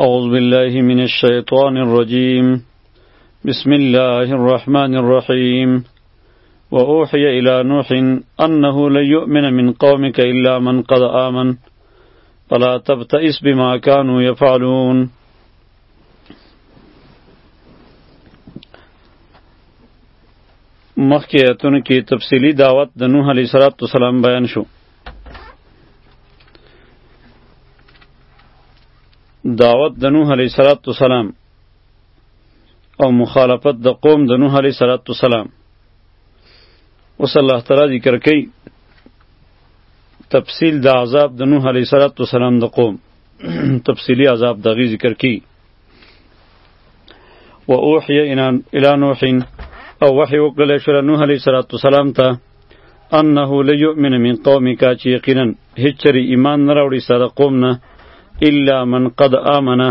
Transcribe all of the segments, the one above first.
أعوذ بالله من الشيطان الرجيم بسم الله الرحمن الرحيم وأوحي إلى نوح أنه لن يؤمن من قومك إلا من قد آمن فلا تبتئس بما كانوا يفعلون مخيتون كي تفصيلي دعوت د نوح الصلاة والسلام بيان شو دعوت د نوح علیه السلام او مخالفت د قوم د نوح علیه السلام اوس الله تعالی ذکر کوي تفصیل د عذاب د نوح علیه السلام د قوم تفصیلی عذاب دغی ذکر کی و اوحی الی نوح او وحی وکړل شو نوح علیه السلام ته انه لیؤمن من قومک چې یقینا هیڅ چری ایمان نه راوړي سره قوم نه الا من قد آمنه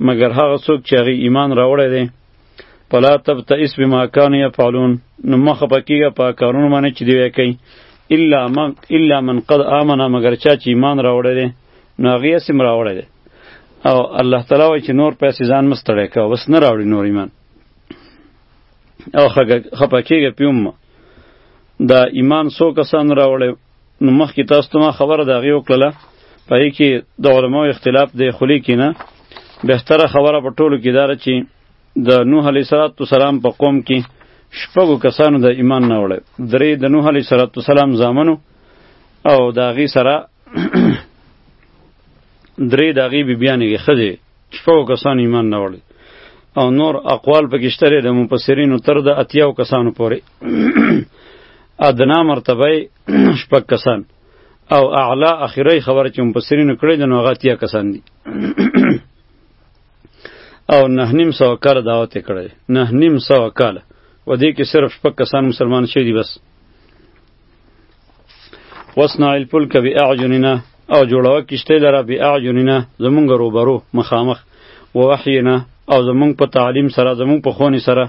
مگر هغه څوک چې هغه ایمان راوړی دی فلا تبتئس بما كانوا يفعلون نو مخ پکیږه په کارونو باندې چې دی کوي الا من الا من قد آمنه مگر چا چې ایمان راوړی دی نو هغه یې سم راوړی دی او الله تعالی وایي چې نور پیسې ځان مستړی کا وس نه راوړي نور ایمان او خپه کېږه پیوم دا ایمان څو کسان راوړی نو مخکې تاسو ته ما خبره د هغې وکړله په هغې کې د علماو اختلاف دی خولې کې نه بهتره خبره په ټولو کې داره چې د نوح علیه صلات وسلام په قوم کې شپږو کسانو د ایمان نه وړی درې د نوح علیه صلات وسلام زامنو او دا غي سره درې داغي بیبیانې کې خځې شپږ کسان ایمان نه وړي او نور اقوال پکې شته د مفسرینو تر د اتیاو کسانو پورې ادنا مرتبه شپږ کسان او اعلا اخیری خبره چې مفسرینو کړې د نوغه اتیا کسان دي او نه نیم سو کال دعوت کړی نه نیم سو کال و دې کې صرف شپږ کسان مسلمان شوي دي بس وصنع الفلک باعیننا او جوړوه کشته لره باعیننا زمونږ روبرو مخامخ و وحینا او زمونږ په تعلیم سره زمونږ په خونی سره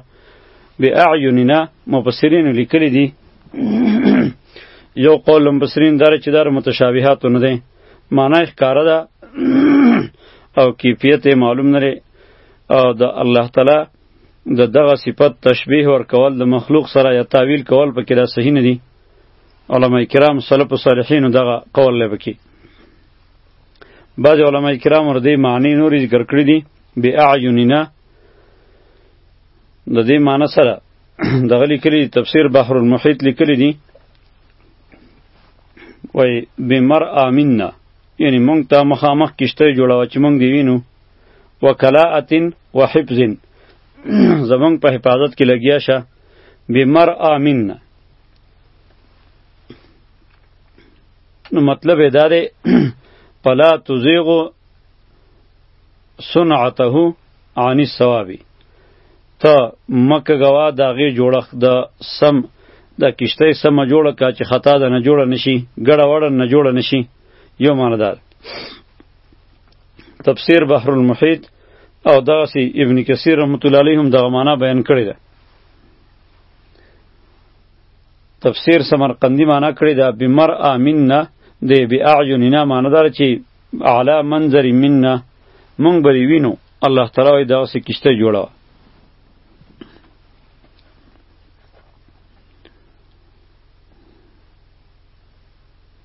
باعیننا مفسرین لیکلی دی یو قول مفسرین دار چې دار متشابهات نه دی معنی ښکاره ده او کیفیت معلوم نه او د الله تعالی د دغه صفت تشبیه ورکول د مخلوق سره یا تعویل کول پکې دا صحیح نه دي علما کرام سلف صالحین دغه قول لري پکې بعض علما کرام ور دې معنی نورې ذکر کړې دي بی اعیننا د دې معنی سره دغه لیکلي تفسیر بحر المحیط لیکلي دي وای بمر امنا یعنی مونږ ته مخامخ کشته جوړاوه چې مونږ دی وینو و کلاءت و حفظ زمونږ په حفاظت کې لګیا شه بمر امین نو مطلب یې دا دی فلا تزیغو صنعته عن الصواب ته مکه غوا د هغې جوړښت د سم د کشتۍ سمه جوړه کا چې خطا ده نه جوړه نشي ګډه وړه نه جوړه نشي یو معنی دار تفسیر بحر المحیط او دغه سی ابن کثیر رحمت الله علیه هم دغه معنا بیان کړی ده تفسیر سمرقندی معنا کړی ده بمر امننا دی بی اعیننا معنا دار چې اعلی منظر مننا مونږ بری وینو الله تعالی دغه سی کشته جوړه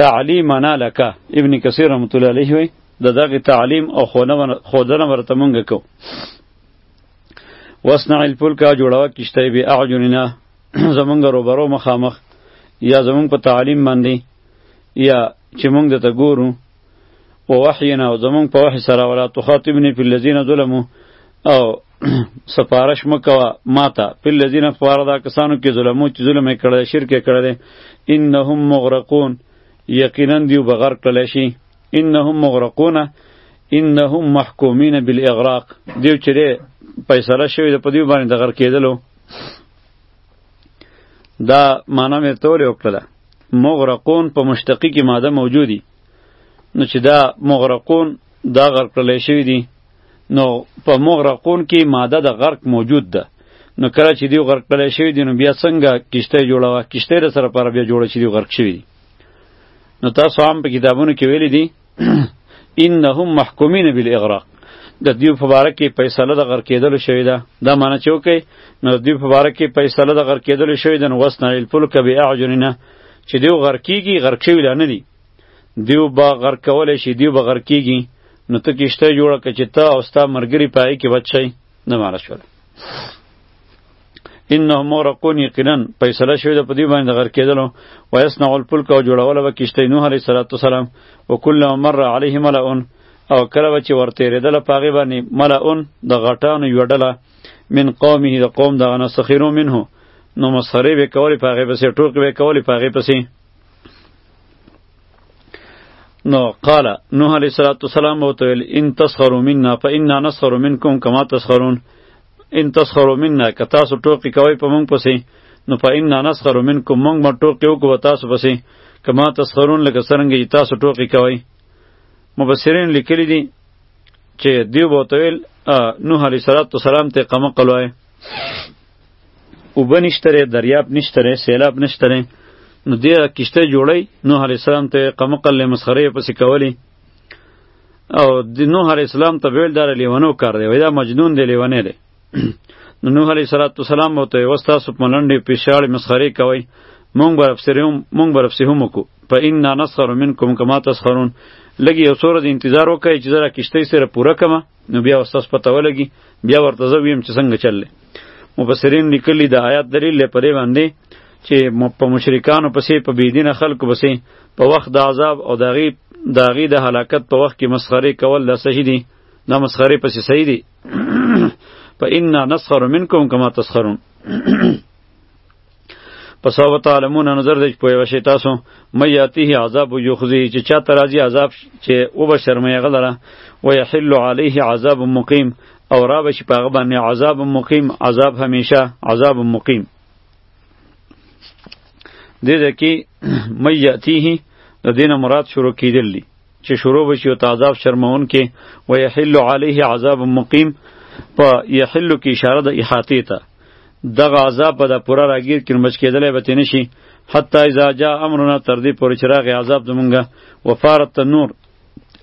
تعلیمنا لک ابن کثیر رحمت الله علیه وی د دغه تعلیم او خودنه ورته مونږ کو وسنع الفلک جوړوا کشته به اعجننا زمونږ روبرو مخامخ یا زمونږ په تعلیم باندې یا چې مونږ ته ګورو او وحینا او زمونږ په وحی سره ولا تخاطبنی فی الذین ظلموا او سفارش مکوا ماته په لذین فوار دا کسانو کې ظلمو چې ظلم کړل شرک کړل انهم مغرقون یقینا دیو بغرق کړل شي انهم مغرقون انهم محکومین بالاغراق دیو چې فیصله شوی د پدیو باندې د غرق کېدلو دا معنی مې تول وکړه مغرقون په مشتقی کې ماده موجودی نو چې دا مغرقون دا غرق کړل شوی دی نو په مغرقون کې ماده د غرق موجود ده نو کله چې دی غرق کړی شوی دی نو بیا څنګه کشته جوړوه کشته د سره پر بیا جوړه چې دی غرق شوی دی نو تاسو هم په کتابونو کې ویلي دي انهم محکومین بالاغراق د دې په اړه کې فیصله د غرق کېدل شوی ده دا معنی چې وکي نو د دې په اړه کې فیصله د غرق کېدل شوی ده نو وسنا الفلک باعجننا چې دی غرقیږي غرق شوی نه دی دیو به غرق کولی شي دیو به غرق کیږي نو ته کشته جوړه که چې ته او ستا مرګري په هغې کې بچ شئ نه مانا شول انه مورقون یقینا فیصله شوې ده په دې باندې د غرق کېدلو ویصنع الفلک او جوړوله به کشتۍ نوح علیه صلات وسلام وکلما مر علیه ملعون او کله به چې ورتېرېدله په هغې باندې ملعون د غټانو یوه ډله من قومه د قوم دغه نه سخیرو منه نو مسخرې به یې کولې په هغې پسې ټوکې به یې کولې په هغې پسې نو قال نوح علیہ الصلوۃ والسلام وته ویل ان تسخروا منا فإنا نسخر منکم کما تسخرون ان تسخروا منا که تاسو ټوکی کوي په مونږ پسې نو فإنا نسخر منکم مونږ مو ټوکی وکړو تاسو پسې کما تسخرون لکه څنګه تاسو ټوکی کوي مبصرین لیکلی دي چې دیو بوتویل نوح علیه السلام ته قمه قلوه اوبه نشته دی دریاب نشته دی سیلاب نشته دی نو دې کشته جوړی نوح علیه السلام ته قمقل له مسخرې پسې کولی او د نوح علیه السلام ته ویل دار لیونو کار دی وای دا مجنون دی لیونه دی نو نوح علیه السلام مو ته وستا سپملنډې پیشاړ مسخرې کوي مونږ بر افسرهم مونږ بر افسهم کو په ان نسخر منکم کما تسخرون لګي یو سور د انتظار وکړي چې زرا کشته سره پوره کما نو بیا استاد پته ولګي بیا ورته زه ویم چې څنګه چل مفسرین لیکلی د آیات دلیل لري پرې باندې چې په مشرکانو پسې په بيدینه خلکو پسې په وخت د عذاب او داغي داغي د هلاکت په وخت کې مسخره کول د صحیح دي دا مسخره پسې صحیح دي په ان نسخر منکم کما تسخرون پس او تعلمون نظر دې پوي وشي تاسو مې یاتیه عذاب یخزی چې چا ترازی عذاب چې او به شرمې غلره و یحل علیه عذاب مقیم او را بشي پاغه باندې عذاب مقیم عذاب همیشه عذاب مقیم دې دې کې مې یاتیه د دینه مراد شروع کیدلی چې شروع بشي او تعذاب شرمونکې و یحل علیه عذاب مقیم په یحل کې اشاره د احاطه ته دغه عذاب به د پوره راګیر کړي مچ کېدلی به ترې نشي حتی اذا جا امرنا تر دې پورې چې راغی عذاب زمونږه وفارت تنور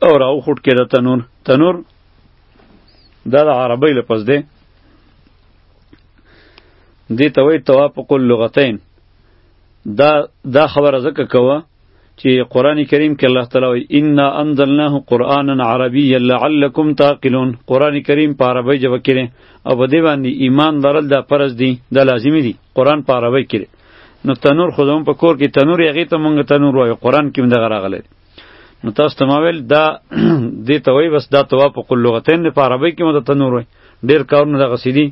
او راوخوټ کېده تنور تنور دا د عربۍ لپس دی دې ته وایي توافق اللغتین دا دا خبره ځکه کوه چې قران کریم کې الله تعالی وایي ان انزلناه قرانا عربيا لعلكم تعقلون قران کریم په عربی ژبه کې او په دې باندې ایمان لرل د فرض دي د لازمي دي قران په عربی کې نو تنور خو زمون په کور کې تنور یغی ته مونږ تنور وایو قران کې مونږ راغلی نو تاسو ته ما ویل دا دې ته وای بس دا توا په کل لغتین په عربی کې مونږ تنور وای ډیر کارونه دغه سیدی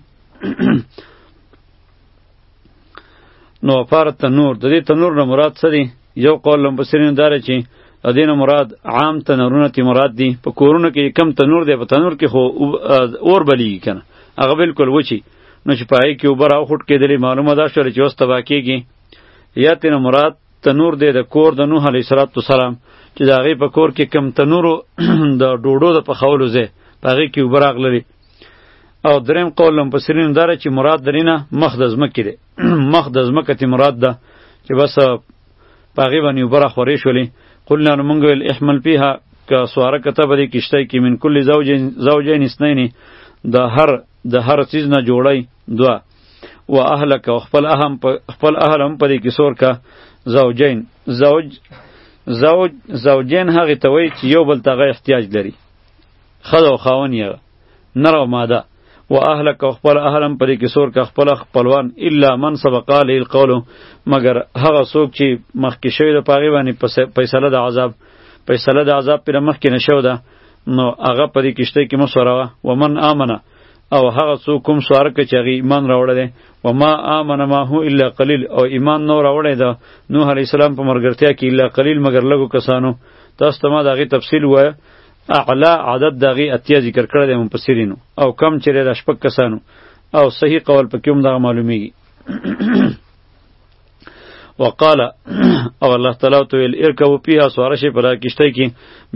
نو پر تنور د دې تنور نه مراد څه دی یو قول لم بصرین دار چې د دې نه مراد عام تنورونه تی مراد دی په کورونو کې کم تنور دی په تنور کې خو اور بلی کنه هغه بالکل وچی نو چې پای کې اوبر او خټ کېدلی معلومه ده شول چې اوس تبا کېږي یا تین مراد تنور دی د کور د نوح علیه السلام چې د هغې په کور کې کم تنورو د ډوډو د پخولو ځای په هغې کې اوبه راغللې او دریم قول هم پسرین داره چې مراد درینه مخ د ځمکې دی مخ د ځمکه تی مراد ده چې بس په هغې باندې اوبه راخورې شولې قلنا نو مونږ ویل احمل پیها که سواره کته به دې کښتۍ کې من کل زوجین زوجین اثنین د هر د هر چیز نه جوړی دوه و اهلک او خپل اهم خپل اهل هم په دې کې سور کا زوجین زوج زوج زوجین هغه ته وایي چې یو بل ته احتیاج لري ښځه او خاون یې نر او ماده و اهلک او خپل اهلم پرې کې سور کا خپل خپلوان الا من سبق علی القول مگر هغه څوک چې مخکې شوی د پاغي باندې فیصله د عذاب فیصله د عذاب پر مخکې نشو ده نو هغه پرې کېشته کې مو سوراوه و من امنه او هغه څوک کوم سوار کې چې هغه ایمان راوړل دي و ما امن ما هو الا قلیل او ایمان نو راوړل ده نوح علی السلام په مرګرتیا کې الا قلیل مگر لګو کسانو تاسو ته ما دغه تفصیل وایي اعلی عدد دغه اتیا ذکر کړی دی مفسرینو او کم چیرې د شپږ کسانو او صحیح قول پکې هم دغه معلومیږي وقال او الله تعالی تو ویل ارکبوا فيها سوار شي پر کشته کې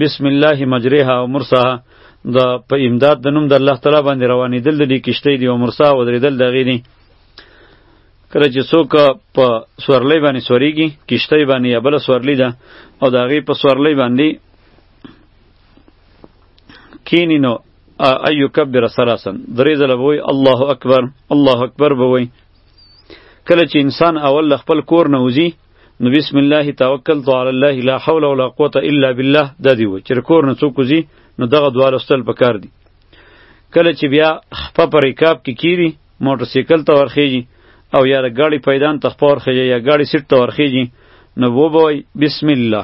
بسم الله مجريها او مرساها د په امداد د نوم د الله تعالی باندې روانې دل د کشته دی او مرسا او درېدل دغې دي کله چې څوک په سورلۍ باندې سوريږي کشته باندې یا بل سورلۍ ده او د هغې په سورلۍ باندې کینی نو ایو کبر سلاسن درې ځله به وای الله اکبر الله اکبر به وای کله چې انسان اول له خپل کور نه وځي نو بسم الله توکلت علی الله لا حول ولا قوت الا بالله د دی و چې کور نه څوک وځي نو دغه دوا لوستل پکار دي کله چې بیا خپه پر رکاب کې کیری موټر سایکل ته ورخیږي او یا د ګاډي پیدان ته خپور خیږي یا ګاډي سیټ ته ورخیږي نو وبوي بسم الله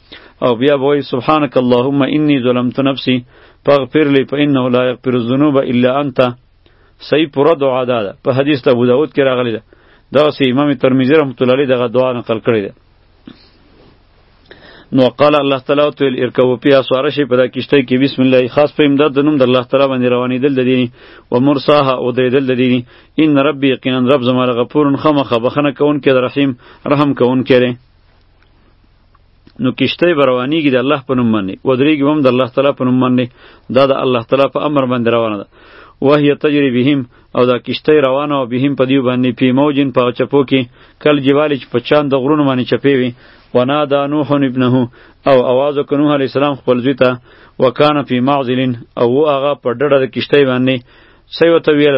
او بیا به وایي سبحانک اللهم انی ظلمت نفسی فاغفر لی فانه لا یغفر الذنوب الا انت صحیح پوره دعا ده په حدیث ته ابو داود کې راغلی ده دا سه امام ترمذی رحمت الله علیه دغه دعا نقل کړی ده نو قال الله تعالی تو ارکو پیا سوار شي په دا کشته کې بسم الله خاص په امداد د نوم د الله تعالی باندې روانې دل د دیني و مرساها او د دل د دیني ان ربي یقینا رب زما غفور خمخه بخنه کون کې رحیم رحم کون کې نو کشته به روانیږي د الله په نوم باندې ودرېږي هم د الله تعالی په نوم باندې دا د الله تعالی په امر باندې روانه ده وهي تجری بهم او دا کشته روانه او بهم په دیو باندې پی موجن په چپو کې کل جوال چې په چاند د غرونو باندې چپې وي ونا دا نوح ابنه او आवाज وکړ نوح علی السلام خپل ځوی ته وکانه فی معزلین او هغه په ډډه د کشته باندې سیو ته ویل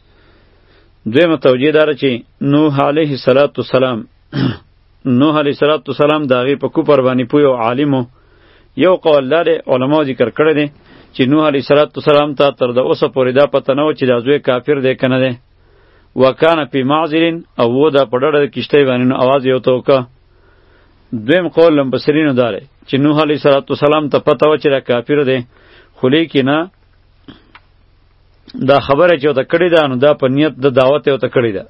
دویمه توجیه داره چې نوح علیه صلات و سلام نوح علیه صلات و سلام د هغې په کوپر باندې پوی او عالمو یو قول دا دی علماو ذکر کړی دی چې نوح علیه صلات و سلام ته تر د اوسه پورې دا پته نه و چې دا زوی کافر دی که نه دی وکانه پی معذرین او و دا په ډډه د کشتۍ باندې نو اواز یو ته وکړه دویم قول لم بصرینو داره چې نوح علیه صلات و سلام ته پته و چې دا کافر دی خو لیکې نه دا خبره چې ته کړی دا نو دا په نیت د دعوت ته کړی دا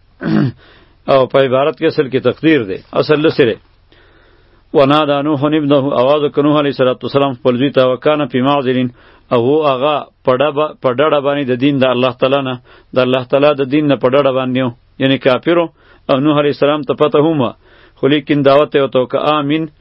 او په عبارت کې اصل کې تقدیر دی اصل لسره ونا دا نوح ابنه आवाज کنوح علیه السلام خپل دوی ته وکانه په معذرین او هو هغه پډړه باندې د دین د الله تعالی نه د الله تعالی د دین نه پډړه باندې یعنی کافرو او نوح علیه السلام ته پته هم خو لیکن دعوت یې وته که امین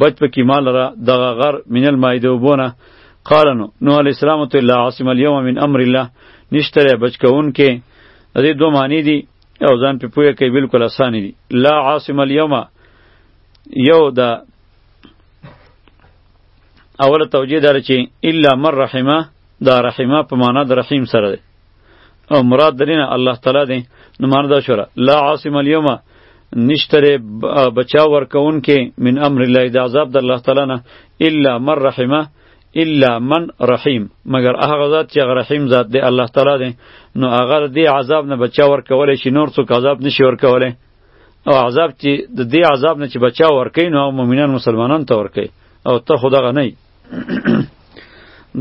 بچ په کیما لره دغه غر من المائده وبونه قال نو نوح علیه السلام ته لا عاصم اليوم من امر الله نشته بچ کون کې د دې دوه معنی دي او ځان په پوهه کې بالکل اسانه دي لا عاصم اليوم یو دا اوله توجیه دار چې الا من رحمه دا رحمه په معنا د رحیم سره ده او مراد درینه الله تعالی دی نو معنی دا شوره لا عاصم اليوم نشتره بچا ورکون کې من امر الله د عذاب د الله تعالی نه الا من رحمه الا من رحیم مگر هغه ذات چې رحیم ذات دی الله تعالی دی نو هغه د عذاب نه بچا ورکول شي نور څوک عذاب نشي ورکولی او عذاب چې د دې عذاب نه چې بچا ورکې نو مؤمنان مسلمانان ته ورکې او ته خدغه نه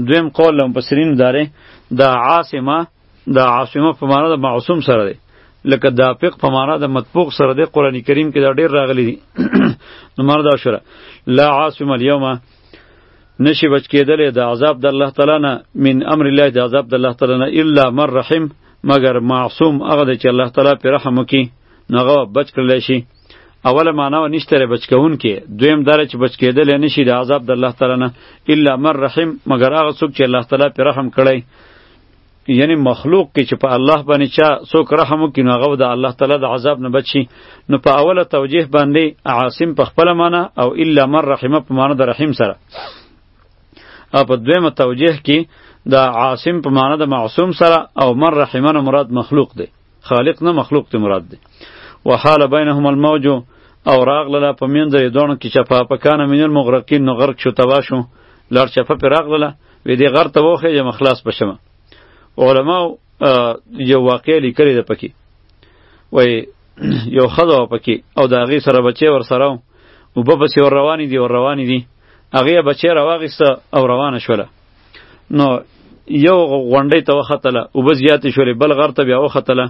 دویم قول لم پسرین داره د دا عاصمه د دا عاصمه په معنا د معصوم سره دی لکه د افق په معنا د مطبوق سره دی قران کریم کې دا ډیر راغلی دی نو مر دا شره لا عاصم اليوم نشي بچ کېدل د عذاب د الله تعالی نه من امر الله د عذاب د الله تعالی نه الا من رحم مگر معصوم هغه چې الله تعالی پر رحم وکي نو هغه بچ کړل شي اوله معنا و نشته ری بچ کون کې دویم دره چې بچ کېدل نه شي د عذاب د الله تعالی نه الا مر رحم مگر هغه څوک چې الله تعالی پر رحم کړی یعنی مخلوق کې چې په الله باندې چا څوک رحم وکړي نو هغه د الله تعالی د عذاب نه بچي نو په اوله توجیه باندې عاصم په خپل معنا او الا مر رحمه په معنا د رحیم سره او په دویمه توجیه کې د عاصم په معنا د معصوم سره او مر رحمه مراد مخلوق دی خالق نه مخلوق ته مراد دی وحال بینهما الموج او راغله په منځ یې دونو کې چپا پکانه مینل مغرقین نو غرق شو تبا شو لړ چپه پر راغله وې دې غر ته وخه یې مخلاص بشم علما یو واقع لیکلی ده پکې وای یو خزه پکې او دا غي سره بچي ور سره او په پسې ور روانې دي ور روانې دي هغه بچی راواغیسته او روانه شوله نو یو غونډې ته وختله او بس زیاتې شولې بل غر ته بیا وختله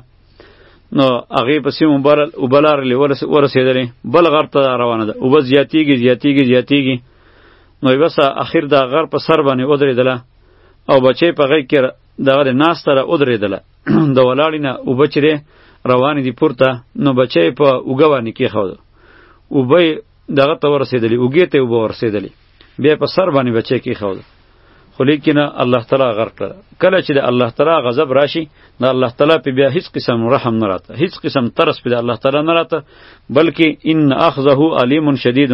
نو هغه پسې مبر او بلار لې ورسېدلې بل غر ته روانه ده او بس زیاتېږي زیاتېږي زیاتېږي نو بس اخر دا غر په سر باندې ودرېدله او بچې په غیږ کې دغه ناس ته ودرېدله د ولاړې نه او بچرې روانې دي پورته نو بچې په اوګه باندې کېښوده اوبه دغه ته ورسېدلې اوګې ته اوبه ورسېدلې بیا په سر باندې بچی کې خو خو لیکنه الله تعالی غرق کړ کله چې د الله تعالی غضب راشي د الله تعالی په بیا هیڅ قسم رحم نه راته هیڅ قسم ترس په الله تعالی نه راته بلکې ان اخذه علیم شدید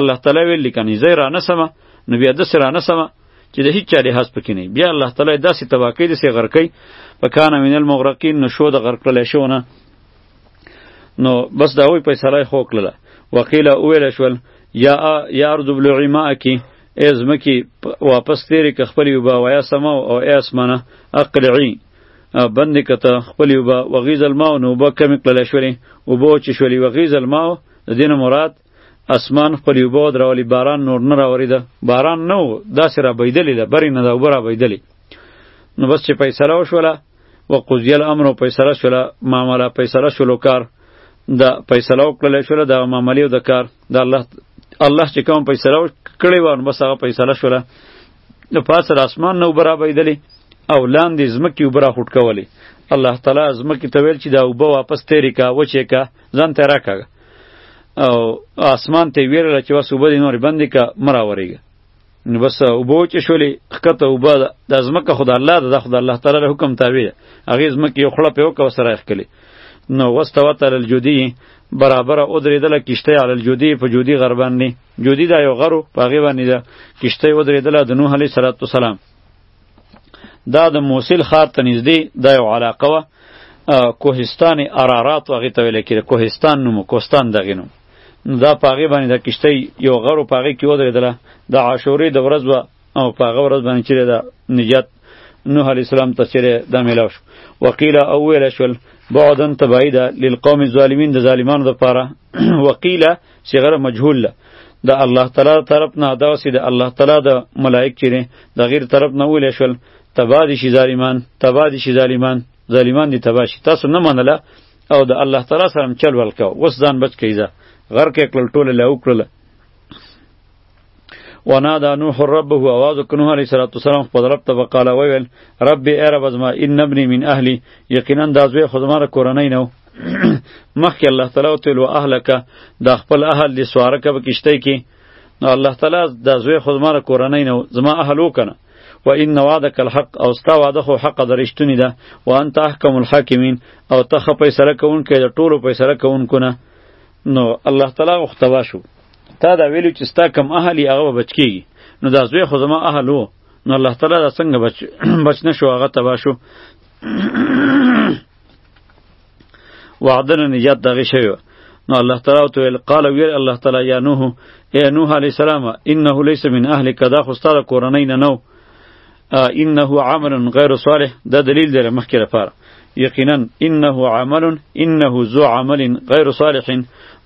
الله تعالی ویل لیکنه زه را نه سمه نو بیا د سره نه سمه چې د هیڅ چاري حس پکې نه بیا الله تعالی داسې تباکی دسې غرقی په کانه من المغرقین نو شو د غرق کړل شونه نو بس دا وی فیصله خو کړله وقیل اویل شول یا یا ارض بلعی ماکی از مکی واپس تیری که خپل یو با ویا سما او اسمانه اقلعی بندې کته خپل یو با وغیز الماء نو به کم کړل شولې او به چې شولې وغیز الماء دین مراد اسمان خپلې اوبه ودرولې باران نور نه راورېده باران نه و داسې رابهیدلې ده برې نه ده اوبه رابهیدلې نو بس چې فیصله وشوله و قضی الامر فیصله شوله معامله فیصله شولو کار د فیصله وکړل شوله د معاملې او د کار د الله الله چې کوم فیصله کړې و نو بس هغه فیصله شوله نو پاس را اسمان نو برابرېدلې او لاندې زمکې وبرا خټ کولې الله تعالی زمکې ته ویل چې دا وبه واپس تیرې کا وچې کا ځان تیرا کاږه او اسمان ته ویرل چې وس وبدي نور بندې کا مرا وریږي نو بس وبو چې شولې خکته وبا د ازمکه خدای الله د خدای الله تعالی له حکم تابع هغه ازمکه یو خړه په وکاو سره اخکلی نو واستوت علی الجودی برابر او درېدله کشته علی الجودی په جودی غر باندې جودی دا یو غرو په هغه باندې دا کشته او درېدله د نوح علی صلوات والسلام دا د موصل ښار ته نږدې دا یو علاقه وه کوهستان ارارات هغې ته ویل کېده کوهستان نوم کوهستان دغې نوم نو دا په هغې باندې دا کښتۍ یو غر و په هغې کې ودرېدله د عاشورې د ورځ وه او په هغه ورځ باندې چې د نجات نوح علیه السلام ته چې دا میلاو شو وقیل او ویل شول بعدن تبعیده للقوم الظالمین د ظالمانو دپاره وقیله صغره مجهول ده د الله تعالی طرف نه دا سي د الله تعالی د ملائک چي نه د غیر طرف نه ولې شول تبا دي شي ظالمان تبا دي شي ظالمان ظالمان دي تبا شي تاسو نه منله او د الله تعالی سره چل ولکاو وس ځان بچ کیزه غر کې کړل ټوله له وکړله ونا دا نوح رب هو आवाज کنوح علیہ الصلوۃ والسلام خپل رب ته وقاله ویل رب ای رب ازما ان ابنی من اهلی یقینا دا زوی خو زما کورنۍ نو مخکې الله تعالی او تل اهلک دا خپل اهل دي سواره کبه کشته کې نو الله تعالی دا زوی خو زما کورنۍ نو زما اهل وکنه و ان وعدک الحق او ستا وعده خو حق درشتونی ده و انت احکم الحاکمین او ته خپې سره کون کې د ټولو په سره کون کنه نو الله تعالی غو تبا شو تا دا ویلو چې ستا کم اهلی هغه بچ کیږي نو دا زوی خو زما اهل وو نو الله تعالی دا څنګه بچ بچ نشو هغه تبا شو وعدن نجات دغه شوی نو الله تعالی تو ویل قال ویل الله تعالی یا نوح ای نوح علی السلام انه ليس من اهلک دا خو ستاره کورنۍ نه نو انه عمل غیر صالح دا دلیل دی مخکې لپاره یقینا انه عمل انه ذو عمل غیر صالح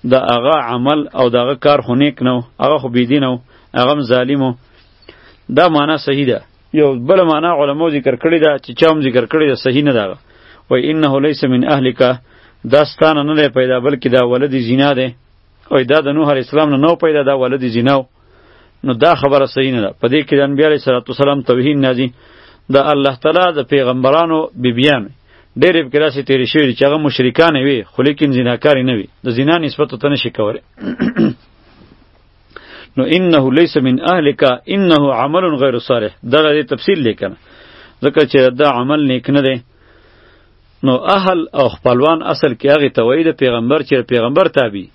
دا هغه عمل او دا هغه کار خو نیک نو هغه خو بيدین او هغه ظالمو دا معنا صحیح ده یو بل معنا علمو ذکر کړی دا چې چا هم ذکر کړی دا صحیح نه ده و انه ليس من اهلک دا ستانه نه پیدا بلکې دا ولد زنا ده او دا د نوح اسلام نه نو پیدا دا ولد زنا نو دا خبره صحیح نه ده په دې کې د انبیاء علیه السلام توهین نه دي د الله تعالی د پیغمبرانو بیبیان ډېر په کلاسې تیرې شوې دي چې هغه مشرکان وي خو لیکن زناکارې نه وي د زنا نسبت ته نشي کولی نو انه ليس من اهلک انه عمل غیر صالح دغه دې تفصیل لیکنه ځکه چې دا عمل نیک نه دی نو اهل او خپلوان اصل کې هغه ته وایي د پیغمبر چې پیغمبر تابع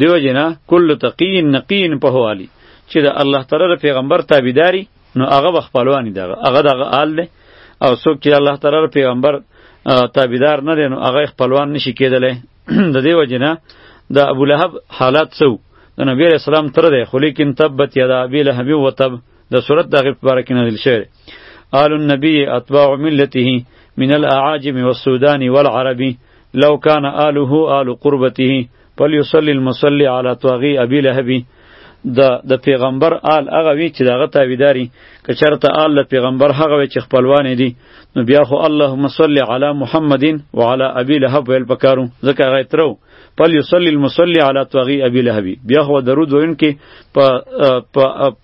دیو جنا کل تقی نقی په حوالی چې د الله تعالی د پیغمبر تابعداري نو هغه به خپلوانی دغه هغه دغه آل دی او څوک چې الله تعالی د پیغمبر تابعدار نه دی نو هغه خپلوان نشي کېدلی د دې وجې نه د ابو لهب حالات څه د نبی علیه السلام تر دی خو لیکن تبت یدا ابي لهب و تب د صورت دغه په باره کې نازل شوی آل النبی اتباع ملته من الاعاجم والسودان والعربی لو کان آله آل قربته فلیصلی المصلی علی طاغی ابی لهبی د د پیغمبر آل هغه وی چې دغه تابعداري که چرته آل د پیغمبر هغه وی چې خپلوان دي نو بیا خو اللهم صل علی محمد وعلى ابي لهب ویل پکارو ځکه هغه ترو پل یصلی المصلی علی طاغی ابي لهب بیا خو درود وین کې په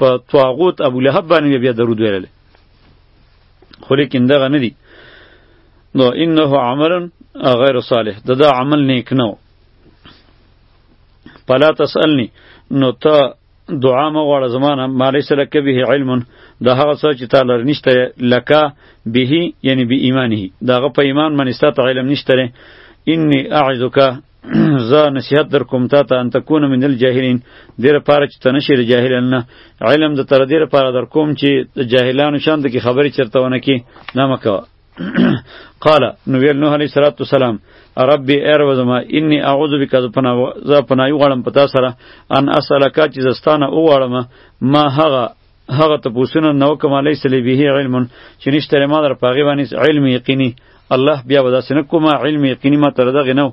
په طاغوت ابو لهب باندې بیا درود ویل خو لیکن دغه نه دي نو انه عمل غیر صالح د دا عمل نیک نه و فلا تسألنی نو ته دعا مه غواړه زمانه ما لیس لک به علم د هغه څه چې تا لر نشته لکه به یعنی به ایمانه دغه په ایمان من استات علم نشته انی اعذک زه نصیحت در کوم تا ته ان تکون من الجاهلین دیر پاره چې تنشیر جاهلان نه علم د تر دیر پاره در کوم چې د جاهلانو شان د کی خبرې چرته ونه کی نه مکو قال نو ویل نوح علیه الصلاۃ والسلام رب ایر وزما انی اعوذ بک از پنا ز پنا یو غړم پتا سره ان اسلک چې زستانه او غړم ما هغه هغه ته پوسونه نو کما لیس لی به علم چې نشته ما در پاغي باندې علم یقیني الله بیا ودا سن کومه علم یقیني ما تر دغه نو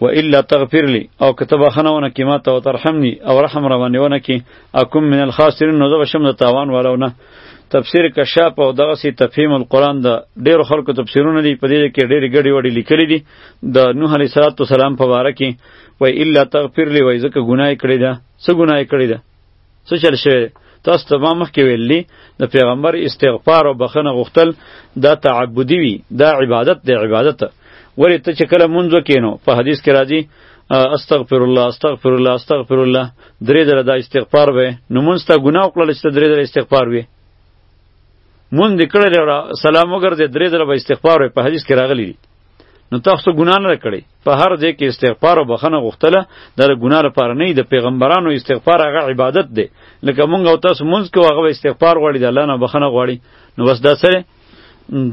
و الا تغفر لي او کتب خنونه کی ما ته ترحمني او رحم رواني ونه کی اكم من الخاسرين نو زب شم د تاوان ولونه تفسیر کشاف او دغه سی تفهیم القرآن د ډیر خلکو تفسیرونه دی په دې کې ډیر غړي وړي لیکلي دي د نوح علیه السلام په واره کې و الا تغفر لي وای زکه ګناه کړی ده څه ګناه یې کړې ده څه چل شوی دی تاسو ته ما مخکې ویلي د پیغمبر استغفار او بخښنه غوښتل دا تعبدي وي دا عبادت دی عبادت ولې ته چې کله مونځ وکې نو په حدیث کې راځي استغفر الله استغفر الله استغفر الله درې ځله دا استغفار وې نو مونږ ته ګناه وکړل چې درې ځله استغفار وې مونږ دې کړی سلام وګرځې درې ځله به استغفار وې په حدیث کې راغلی نو تاسو ګناه نه کړی په هر ځای کې استغفار او بخنه غوښتله د ګناه لپاره نه د پیغمبرانو استغفار هغه عبادت دی لکه مونږ او تاسو مونږ کوو هغه استغفار غواړي د الله نه بخنه غواړي نو بس دا سره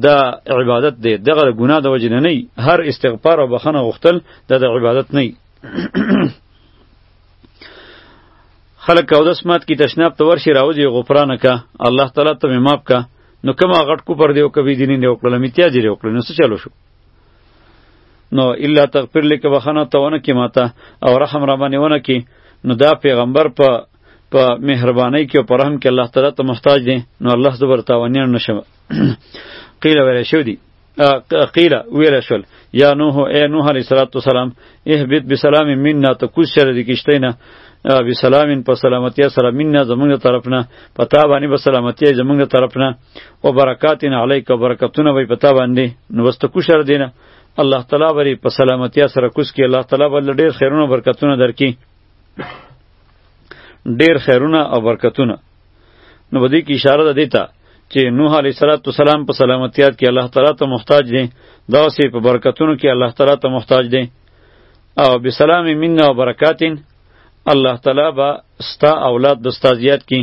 دا عبادت دی دغه ګناه د وجې نه نه هر استغفار او بخنه غوښتل د عبادت نه خلک او داس مات کی تشناب ته ورشي راوځي غفران کا الله تعالی ته معاف کا نو کما غټ کو پر دیو کبي دیني نه وکړل میتیا جری وکړل نو څه چلو شو نو الا تغفر لك بخنه تونه کی ماته او رحم را باندې ونه کی نو دا پیغمبر په په مهرباني کې او په رحم کې الله تعالی ته محتاج دي نو الله زه ورته ونیان نشم قیل ویل شو دي قیل ویل شول یا نوح ای نوح علیه الصلاۃ والسلام اهبط بسلام منا ته کوز شر دي کشتینه بسلام په سلامتی سره منا زمونږ طرفنه پتا باندې په سلامتی زمونږ طرفنه و برکاتن علیک و برکتونه به پتا باندې نو واست کوشر دینه الله تعالی بری په سلامتی سره کوس کی الله تعالی بل ډیر خیرونه برکتونه درکې ډیر خیرونه او برکتونه نو بده کی اشاره ده دیتا چې نوح علیه السلام په سلامتیات کې الله تعالی ته محتاج دی دا سه په برکتونو کې الله تعالی ته محتاج دی او بسلام منا و برکاتین الله تعالی با ستا اولاد د استادیات کې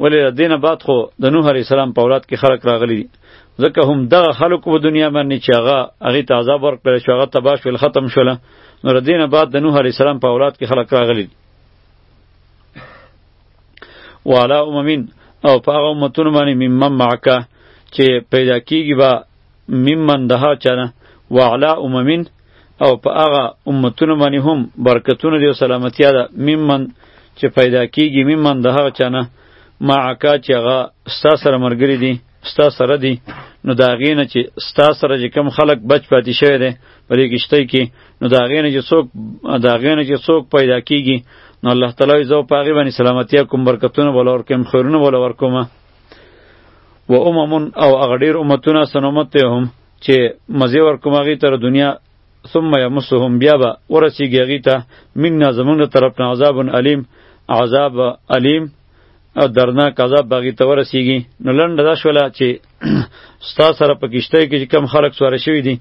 ولی دینه بعد خو د نوح علی السلام په اولاد کې خلق راغلی دي ځکه هم دغه خلق په دنیا باندې چې هغه هغه ته عذاب ورکړل شو هغه تباش ول ختم شول نو دینه بعد د نوح علی السلام په اولاد کې خلق راغلی دي والا اممین او په هغه امتونو باندې ممم معکه چې پیدا کیږي با ممن د هغه چا نه وعلا اممین او په هغه امتونو باندې هم برکتونه دی او سلامتیا ده ممن چې پیدا کیږي ممن د هغه چا نه معکا چې هغه ستا سره ملګري دي ستا سره دي نو د هغې نه چې ستا سره چې کم خلک بچ پاتې شوی دی په دې کښتۍ کې نو د هغې نه چې څوک د هغې نه چې څوک پیدا کیږي نو الله تعالی یې زه په هغې باندې سلامتیا کوم برکتونه به له ورکوم خیرونه به له ورکوم و امم او هغه ډیر امتونه سنمتهم چې مزه ورکوم هغه تر دنیا ثم یمسهم بیا به ورسیږي هغه ته منا زمونږ طرف نه عذاب علیم عذاب علیم او درناک عذاب باغی ته ورسیږي نو لنډ دا شوله چې ستا سره په کشته کې کم خلک سواره شوي دي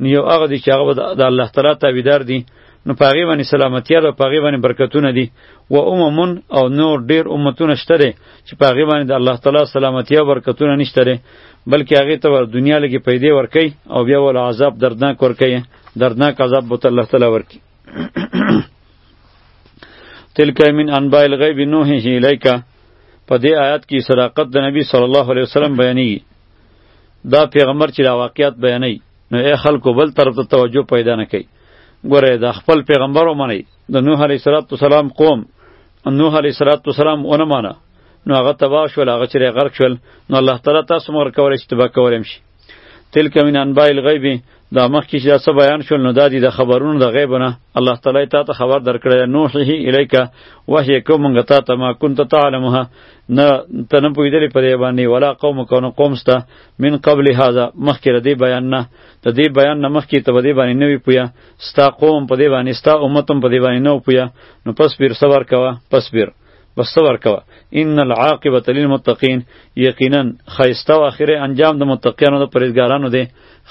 نو یو هغه دي چې هغه د الله تعالی تابعدار دي نو په هغې باندې سلامتیا ده او په هغې باندې برکتونه دي و اممون او نور ډېر امتونه شته دی چې په هغې باندې د الله تعالی سلامتیا او برکتونه نشته دی بلکې هغې ته دنیا لږې پیدې ورکوي او بیا وله عذاب دردناک ورکوي دردناک عذاب به ته الله تعالی ورکړي تلک من انباء الغیب نوحه الیک په دې آیات کې صداقت د نبی صلی الله علیه وسلم بیانېږي دا پیغمبر چې دا واقعیت بیانوي نو ای خلکو بل طرف ته توجه پیدا نه کوي ګوره د خپل پیغمبر ومنئ د نوح علیه السلام قوم نوح علیه السلام ونه مانه نو هغه تباه شول هغه چې غرق شول نو الله تعالی تاسو مور کولی شي تباه کولی هم شي تلک من انباء الغیب دا مخکې چې دا څه بیان شول نو دا دي د خبرونو د غیب نه الله تعالی تا ته خبر درکړی نوحه الیک وحی کو مونږ تا ته ما کنت تعلمها نه ته نه پوهېدلې په دې باندې ولا قوم کونه قوم سته من قبل هذا مخکې ردی بیان نه د دې بیان نه مخکې ته به دې باندې نه وي پویا ستا قوم په دې باندې ستا امت هم په دې باندې نه پویا نو پس بیر صبر کوه پس بیر بس صبر کوه ان العاقبه للمتقین یقینا خیسته او اخره انجام د متقینو د پرهیزګارانو دی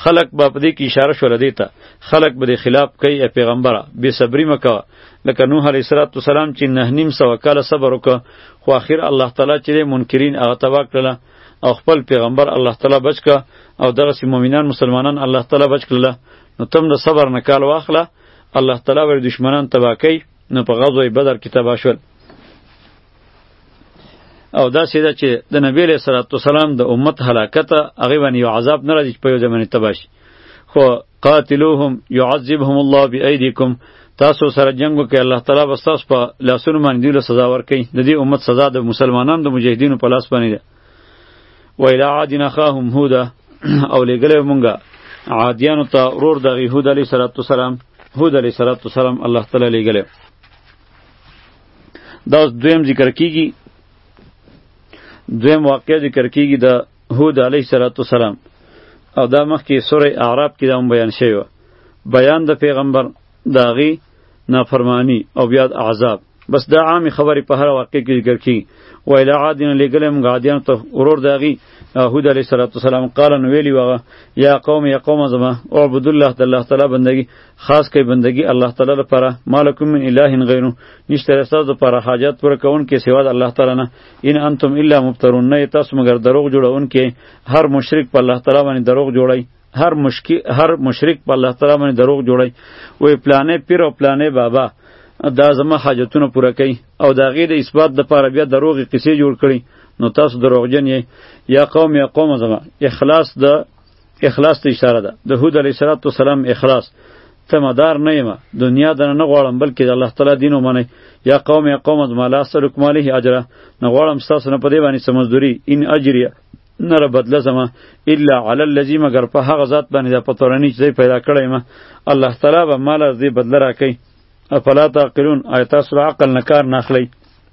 خلق به په دې کې اشاره شول دی ته خلق به د خلاف کوي ای پیغمبره بې صبري مه کوه لکه نوح علیه الصلاۃ والسلام چې نه نیم سوه کاله صبر وکړه خو اخر الله تعالی چې منکرین هغه تباه کړله او خپل پیغمبر الله تعالی بچ کا او دغه سی مؤمنان مسلمانان الله تعالی بچ کړل نو تم د صبر نه کال واخله الله تعالی ور دشمنان تبا کوي نو په غزوه بدر کې تبا شول او دا سیده چې د نبی له سلام د امت هلاکت هغه باندې یو عذاب نه راځي په یو ځمانه تباش خو قاتلوهم يعذبهم الله بأيديكم تاسو سره جنگ وکړي الله تعالی به تاسو په لاسونو باندې دوی له سزا ورکړي د دې امت سزا د مسلمانانو د مجاهدینو په لاس باندې ده و الی عاد نخاهم هودا او لګلې مونږه عادیانو ته رور د هود علی صلوات والسلام هود علی صلوات والسلام الله تعالی لګلې دا دویم ذکر کیږي دویم واقع ذکر کیږي د هود علیه صلوات و سلام او دا مخکې سوره اعراب کې دا هم بیان شوی و بیان د پیغمبر داغي نافرمانی او بیا عذاب بس دا عام خبرې په هر واقع کې ذکر کی و الی عادین لګل موږ عادیان ته ورور داغي هود علیه صلوات و سلام قال نو ویلی وغه یا قوم یا قوم زما اعبد الله تعالی الله تعالی بندگی خاص کوي بندگی الله تعالی لپاره مالکم من اله غیره نشته رساز لپاره حاجت پر کون کې سوا د الله تعالی نه ان انتم الا مبترون نه تاسو مگر دروغ جوړون کې هر مشرک په الله تعالی باندې دروغ جوړی هر مشکی هر مشرک په الله تعالی باندې دروغ جوړی وې پلانې پیر او پلانې بابا دا زما حاجتونه پوره کوي او دا غیر اثبات د پاره بیا دروغ قصې جوړ کړي نو تاسو دروغجن یې یا قوم یا قوم زما اخلاص د اخلاص ته اشاره ده د هود علیه السلام اخلاص ته مدار نه یم دنیا در نه غواړم بلکې د الله تعالی دین ومنئ یا قوم یا قوم ما لا سرکم علیه اجره نه غواړم ستاسو نه په دې باندې څه مزدوري ان اجریه نه را بدله زما الا علی الذی مگر په هغه ذات باندې د پتورنی چې پیدا کړی ما الله تعالی به مال از دې بدله راکړي افلا تعقلون آیات سره عقل نه کار نه اخلي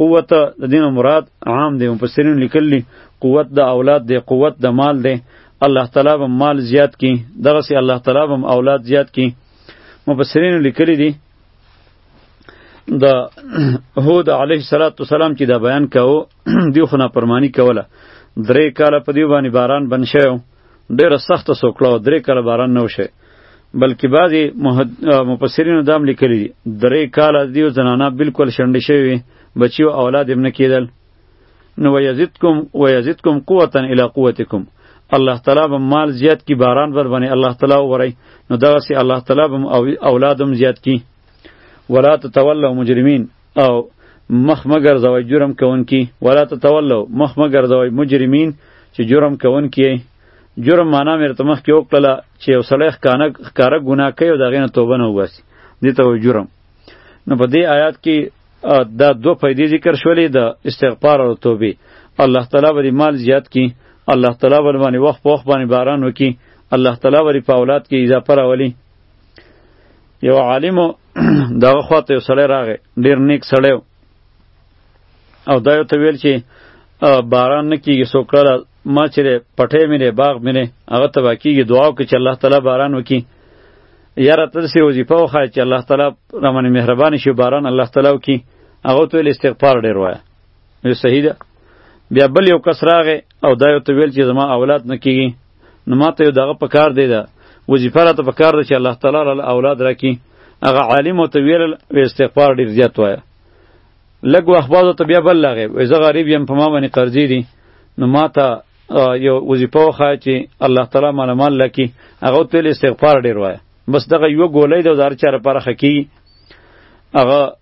قوت د دین مراد عام دی مفسرین لیکلی قوت د اولاد دی قوت د مال دی الله تعالی به مال زیات کی دغه سی الله تعالی به اولاد زیات کی مفسرین لیکلی دی د هود علیه صلوات و سلام چې دا بیان کاو دیو خنا پرمانی کوله درې کاله په دیو باندې باران بن شوی ډیره سخته سوکړه او درې کاله باران نه وشه بلکې بعضی مفسرینو دام لیکلی دي درې کاله دیو زنانا بالکل شنډې شوی بچی او اولاد هم نه کیدل نو ویزدکم ویزدکم قوتا الی قوتکم الله تعالی به مال زیات کی باران بر باندې الله تعالی وری نو دغه سي الله تعالی به اولادم زیات کی ولا تتولوا مجرمین او مخ مه ګرځوئ جرم کوونکي ولا تتولوا مخ مه ګرځوئ مجرمین چې جرم کوونکي یې جرم معنا مې درته مخکې وکړله چې یو سړی ښکانه ښکاره ګناه کوي او د هغې نه توبه نه وباسي دې ته وایي جرم نو په دې آیات کې دا دوه پیدې ذکر شولې د استغفار او توبې الله تعالی به مال زیات کړي الله تعالی به باندې وخت په وخت باندې باران وکړي الله تعالی به په اولاد کې اضافه راولي یو عالم دغه خواته یو سړی راغی ډیر نیک سړی او دا یو ته ویل چې باران نه کیږي څوک کړه ما چې پټې مې باغ مې هغه ته واکیږي دعا وکړي چې الله تعالی باران وکړي یاره ته داسې وظیفه وښایه چې الله تعالی رامنې مهربانې شي باران الله تعالی وکړي هغه ته ویل استغفار ډېر وایه نو صحیح ده بیا بل یو کس راغی او دا یو ته ویل چې زما اولاد نه کیږي نو ماته یو دغه په کار دی ده وظیفه راته په کار ده چې الله تعالی را اولاد راکړي هغه عالم ورته ویل و استغفار ډېر زیات وایه لږ وخت بعد ورته بیا بل راغی وایي زه غریب یم په ما باندې قرضې دي نو ماته یو وظیفه وښایه چې الله تعالی ماله مال راکړي هغه ورته ویل استغفار ډېر وایه بس دغه یوه ګولۍ ده د هر چا لپاره ښه کېږي هغه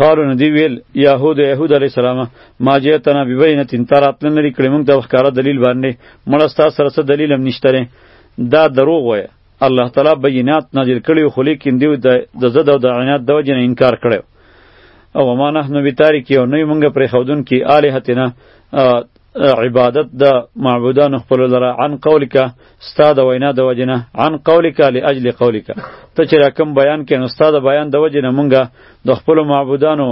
قالو نو دی ویل یهود یهود علی السلام ما جئتنا ببینه تر اتل نه کړي موږ د وخکاره دلیل باندې مړستا سره څه دلیل هم نشته دا دروغ وای الله تعالی بینات نازل کړي خو لیکن دی د زده او د عنایت د وجه نه انکار کړي او ما نحنو بتاریکی او نه موږ پرې خودون کې الہتنا عبادت د معبودانو خپل لره عن قولک ستا د وینا د وجنه عن قولک لاجل قولک ته چې راکم بیان کین استاد بیان د وجنه مونږه د خپل معبودانو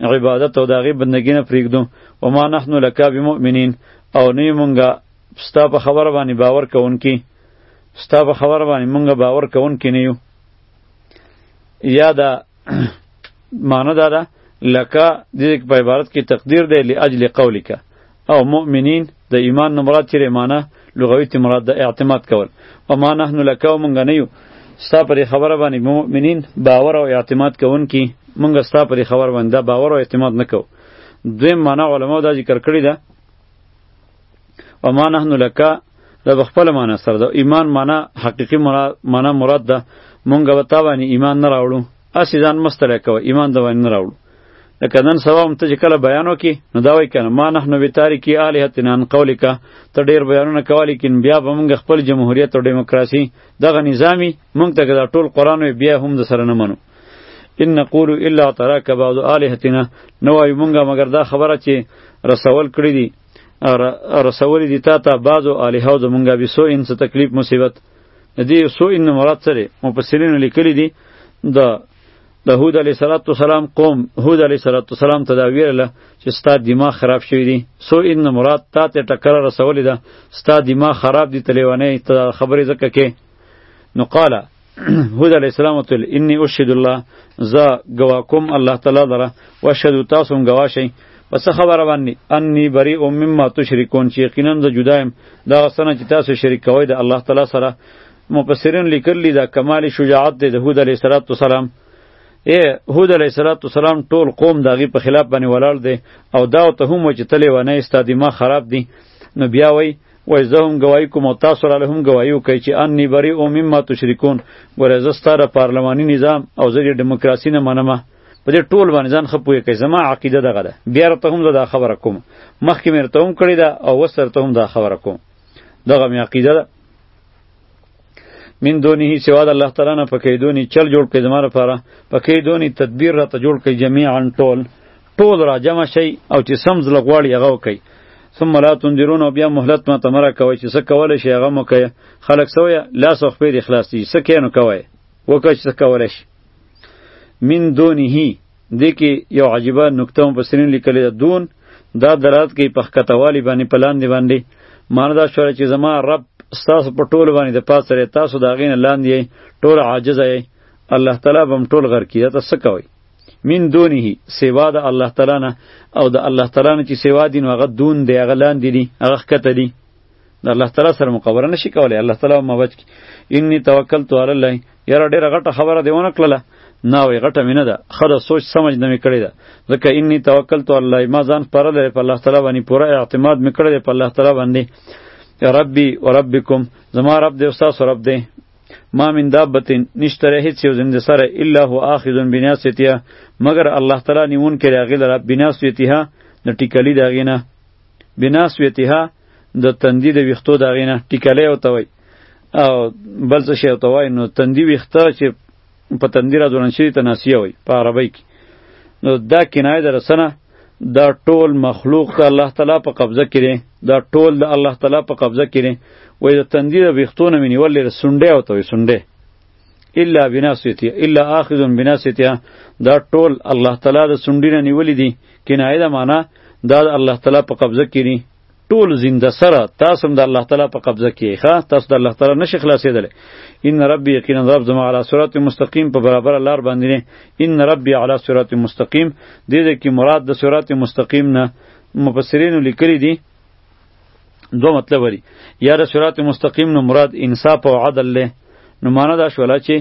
عبادت او داغي بندګی نه پریږدو و ما نحنو لک بمؤمنین او نه مونږه ستا په خبر باندې باور کوونکی ستا په خبر باندې مونږه باور کوونکی نه یو یا دا معنی دا ده لکه د دې په عبارت کې تقدیر دی لاجل قولک او مؤمنین د ایمان نه مراد چیرې معنی لغوي ته مراد د اعتماد کول او ما نحنو لکه او مونږ نه یو ستا پر خبره باندې مؤمنین باور او اعتماد کوونکي مونږ ستا پر خبر باندې باور او اعتماد نکو دویم معنی علماو دا ذکر کړی ده و ما نحن لک دا په خپل معنی سره ده ایمان معنی حقیقی معنی مراد ده مونږ به تا باندې ایمان نه راوړو اسی ځان مستله کوه ایمان د باندې نه راوړو لکه نن سبا هم ته چې کله بیان وکې نو دا وایي کنه ما نحنو بتاریکی الهتنا عن قولک ته ډیر بیانونه کوه لیکن بیا به مونږ خپل جمهوریت او دیموکراسي دغه نظامی مونږ ته دا ټول قرآن بیا هم د سره نه منو ان نقول الا تراک بعض الهتنا نو وایي مونږه مګر دا خبره چې رسول کړی دي رسولی دی تا ته بعضو الهه او زمونږ به سو ان څه تکلیف مصیبت د دې سو ان مراد سره مفسرین لیکلی دی د د هود علی صلوات والسلام قوم هود علی صلوات والسلام ته دا ویله چې ستا دماغ خراب شوی دی سو ان مراد تا ته ټکر رسولی ده ستا دماغ خراب دی تلیوانه ته خبرې زکه کې نو قاله هود علیه السلام وتل انی اشهد الله زه ګوا کوم الله تعالی لره واشهد تاسو هم ګوا شئ پس خبره باندې انی بری او مما تشرکون چې یقینا زه جدا یم دا غسنه چې تاسو شریک کوئ د الله تعالی سره مفسرین لیکلی دا کمال شجاعت دی د هود علیه السلام ای هود علیه السلام ټول قوم داغي په خلاف باندې ولاړ دی او دا ته هم چې تلې ونه استادی ما خراب دی نو بیا وای وای زه هم گواهی کوم او تاسو را هم گواهی وکړئ چې انی بری او مما تشریکون ګوره زه ستاره پارلماني نظام او زه د دیموکراسي نه منمه په دې ټول باندې ځان خپوي کوي زما عقیده دغه ده بیا ته هم دا خبره کوم مخکې مې ته هم کړی دا او وسر ته هم دا خبره کوم دغه مې عقیده ده من دونه سوا د الله تعالی نه پکې دونی چل جوړ کړي زماره لپاره پکې دونی تدبیر را ته جوړ کړي جميعا ټول ټول را جمع شي او چې سمز لغواړي هغه کوي ثم لا تنذرون او بیا مهلت ما تمره کوي چې څه کول شي هغه مو کوي خلک سوې لاس او خپې اخلاص دي څه کینو کوي وکړي څه کول شي من دونه دې کې یو عجیبه نکته هم په سرین لیکلې ده دون دا درات کې په ښکتهوالي باندې په لاندې باندې معنی دا شوله چې زما رب ستاسو په ټولو باندې د پاسه لري تاسو د هغې نه لاندې یئ ټول عاجزه یئ الله تعالی به هم ټول غر کړي دا ته څه کوئ من دونه سوا د الله تعالی نه او د الله تعالی نه چې سوا دي نو هغه دون دی هغه لاندې دي هغه ښکته دي د الله تعالی سره مقابله نشي کولای الله تعالی ما بچ کی انی توکلت علی الله یاره ډیره غټه خبره دی ونه کړله نه وی غټه مینه ده خره سوچ سمج نه میکړی ده ځکه انی توکلت علی الله ما ځان پر لري په الله تعالی باندې پوره اعتماد میکړی په الله تعالی باندې ربی و ربکم زما رب دی استاد رب دی ما من دابتن نشتره هیڅ یو زنده سره الا هو اخذ بناستها مگر الله تعالی نیون کړي هغه لره بناستها د ټیکلی داغینه بناسویتها د تندی د ویختو د غینه ټیکلې او توي او بل څه شی توي نو تندی ویخته چې په تندی را ځوړن شي ته ناسیه وي په عربی کې نو دا کنایه در سنه دا ټول مخلوق ته الله تعالی په قبضه کړي دا ټول د الله تعالی په قبضه کړي وای د تندی د ویختو نه منی ولې سنډه او توي سنډه الا بناسیتیا الا اخذ بناسیتیا دا ټول الله تعالی د سندینه نیولې دي کنایه ده معنا دا د الله تعالی په قبضه کې دي ټول زنده سره تاسو هم د الله تعالی په قبضه کې ښه تاسو د الله تعالی نشي خلاصېدل ان ربي یقینا رب زما علی صراط مستقیم په برابر لار باندې نه ان ربي علی صراط مستقیم دې دې کې مراد د صراط مستقیم نه مفسرین لیکلي دي دو مطلب وری یا د صراط مستقیم نو مراد انصاف او عدل له نو معنا دا شولا چې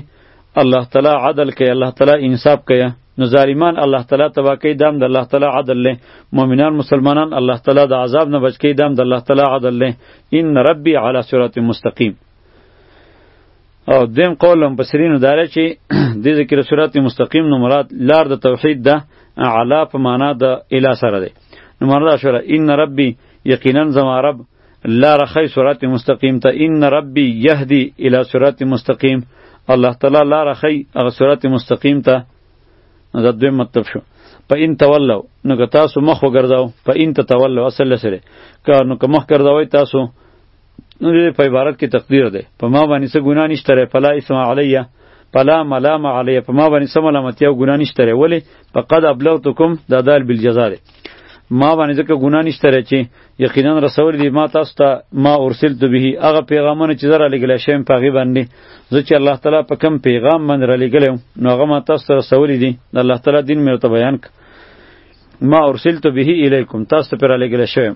الله تعالی عدل کوي الله تعالی انصاف کوي نو ظالمان الله تعالی تبا کوي دام د الله تعالی عدل له مؤمنان مسلمانان الله تعالی د عذاب نه بچ کوي دام د الله تعالی عدل له ان ربي علی صراط مستقیم او دویم قول هم بصرینو داره چې د ذکر صراط مستقیم نو مراد لار د توحید ده اعلا په معنا د اله سره ده نو مراد شوره ان ربی یقینا زما رب لار خی صراط مستقیم ته ان ربی یهدی الی صراط مستقیم الله تعالی لار خی هغه صراط مستقیم ته دا دویم مطلب شو په ان تولو نو که تاسو مخ وګرځاو په ان تولو اصل سره که نو که مخ ګرځاوی تاسو نو دې په عبارت کې تقدیر ده په ما باندې څه ګناه نشته لري فلا اسم علیه فلا ملام علیه په ما باندې څه ملامتیا او ګناه نشته لري ولې فقد ابلغتکم دا دال بالجزا ده ما باندې ځکه ګناه نشته لري چې یقینا رسول دی ما تاسو ته ما ارسلت به هغه پیغامونه چې زره لګل شوم په غي باندې زه چې الله تعالی په کم پیغام باندې را لګل نو هغه ما تاسو ته رسول دی الله تعالی دین مې ته بیان ک ما ارسلت به الیکم تاسو ته پر لګل شوم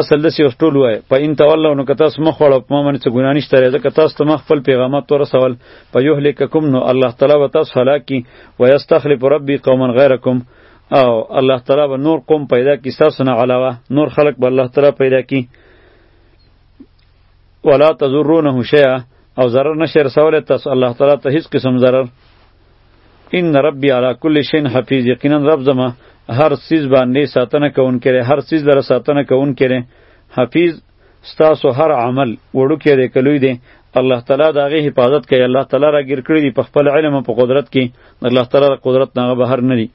اصل دسی ټول وای په ان تولو نو کته سم خړو په من څه ګنا نشته راځه کته ست مخ خپل پیغامات تور سوال په یو هلیککم نو الله تعالی و تاسو هلاکی و یستخلف ربی قوما غیرکم او الله تعالی به نور قوم پیدا کی تاسو نه علاوه نور خلق به الله تعالی پیدا کی ولا تزرونه شیئا او ضرر نشر سوال تاسو الله تعالی ته هیڅ قسم ضرر ان ربی علی کل شین حفیظ یقینا رب زما هر سیز باندې ساتنه کون کړي هر سیز لره ساتنه کون کړي حفیظ ستاسو هر عمل وړو کې دی کلوی دی الله تعالی دا غي حفاظت کوي الله تعالی را ګیر کړی دی په خپل علم او په قدرت کې الله تعالی د قدرت نه بهر نه دی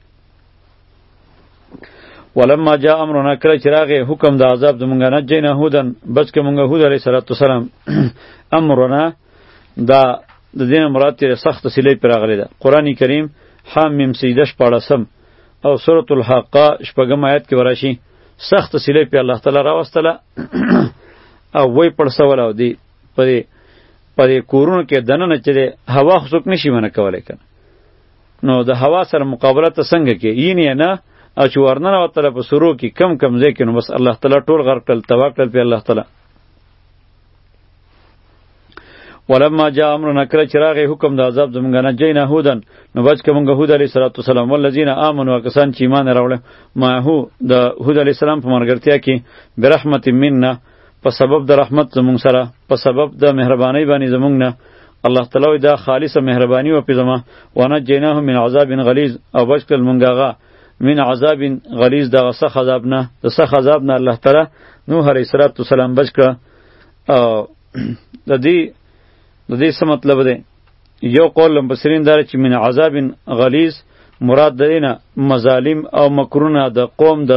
ولما جاء امرنا کله چې راغی حکم د عذاب زمونږ نه جنه هودن بچ کې مونږ هود علیه السلام امرنا دا د دې نه مراد تیرې سخته سیلۍ پرې راغلې ده قرآن کریم حامیم سجده شپاړسم او سورة الحاقه شپږم آیت کې ورشي سخته سیلۍ پرې الله تعالی راوستله او وی پړسوله او دی په دې په دې کورونو کې دننه چې دی هوا خو څوک نشي منع کولی که نو د هوا سره مقابله ته څنګه کې یینې نه او چې ورننه وتله په سرو کې کم کم ځای کې نو بس الله تعالی ټول غرق کړل تباه کړل پرې الله تعالی ولما جاء امرنا کله چې راغی حکم د عذاب زمونږ نه جینا هودن نو بچ که مونږ هود علیه صلوات والسلام والذین آمنوا کسان چې ایمان راوړل ما هو د هود علیه السلام په مرګرتیا کې برحمت منا په سبب د رحمت زمونږ سره په سبب د مهربانۍ باندې زمونږ نه الله تعالی دا خالصه مهرباني و پزما وانا جیناه من عذاب غلیظ او بچ کړل مونږه من عذاب غلیظ دا سخت عذاب نه د سخت عذاب نه الله تعالی نوح علیه السلام بچ کړ د دې د دې څه مطلب دی یو قول مفسرین دار چې من عذاب غلیظ مراد دینه مظالم او مکرونه د قوم د